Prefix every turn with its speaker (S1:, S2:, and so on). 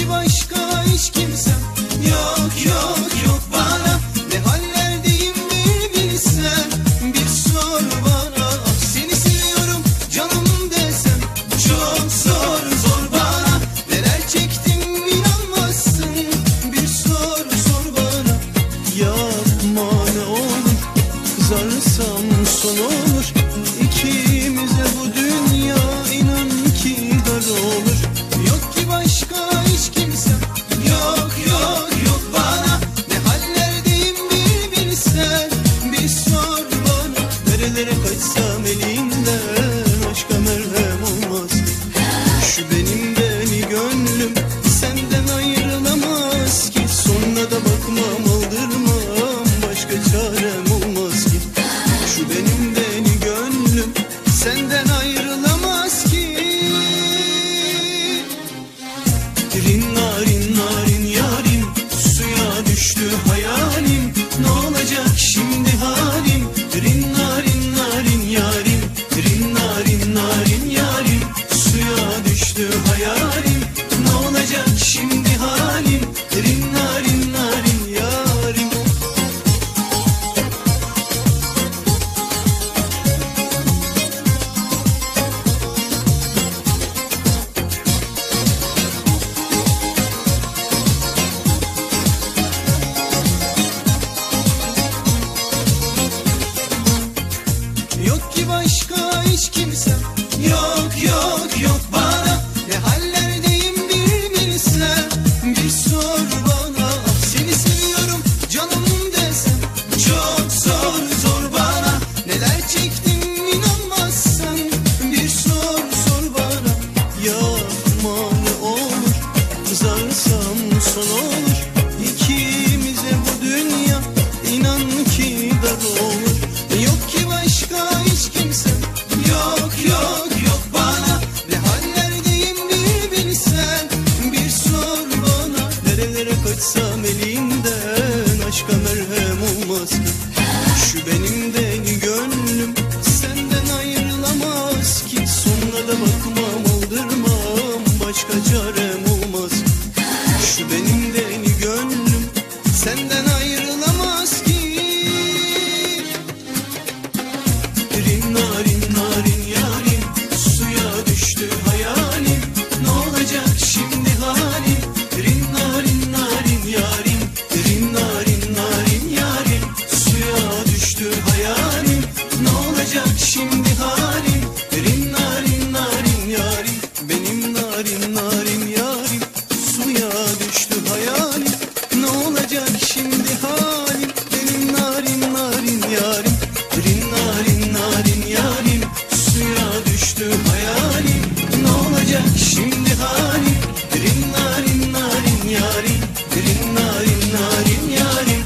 S1: ki başka hiç kimsem. Yok yok yok bana ne hallerdeyim bir bilsen Bir sor bana seni seviyorum canım desem. Çok zor zor bana neler çektim inanmazsın. Bir sor sor bana. Yapma ne olur Uzarsam son olur. İki Ellere kaçsam elimden. Yok ki başka hiç kimse. Yok yok yok bana. Ne hal Nerelere kaçsam elimden aşka merhem olmaz ki. Şu benim de gönlüm senden ayrılamaz ki. Sonra da bakmam aldırmam başka çarem olmaz ki. Şu benim de gönlüm senden Dilim narin narin yarim.